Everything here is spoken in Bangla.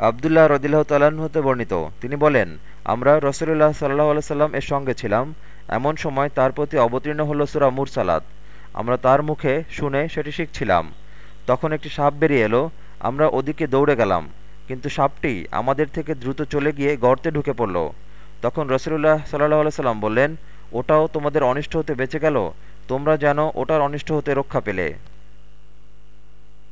আবদুল্লাহ রদিল্লাহ হতে বর্ণিত। তিনি বলেন, আমরা রসুল্লাহ সাল্লাহ সাল্লাম এর সঙ্গে ছিলাম। এমন সময় তার প্রতি অবতীর্ণ হল সুরা মুরসালাত। আমরা তার মুখে শুনে সেটি শিখছিলাম। তখন একটি সাপ বেরিয়ে এলো। আমরা ওদিকে দৌড়ে গেলাম। কিন্তু সাপটি আমাদের থেকে দ্রুত চলে গিয়ে গর্তে ঢুকে পড়ল। তখন রসুল্লাহ সাল্লাহ সাল্লাম বললেন, ওটাও তোমাদের অনিষ্ট হতে বেঁচে গেল। তোমরা যেন ওটার অনিষ্ট হতে রক্ষা পেলে।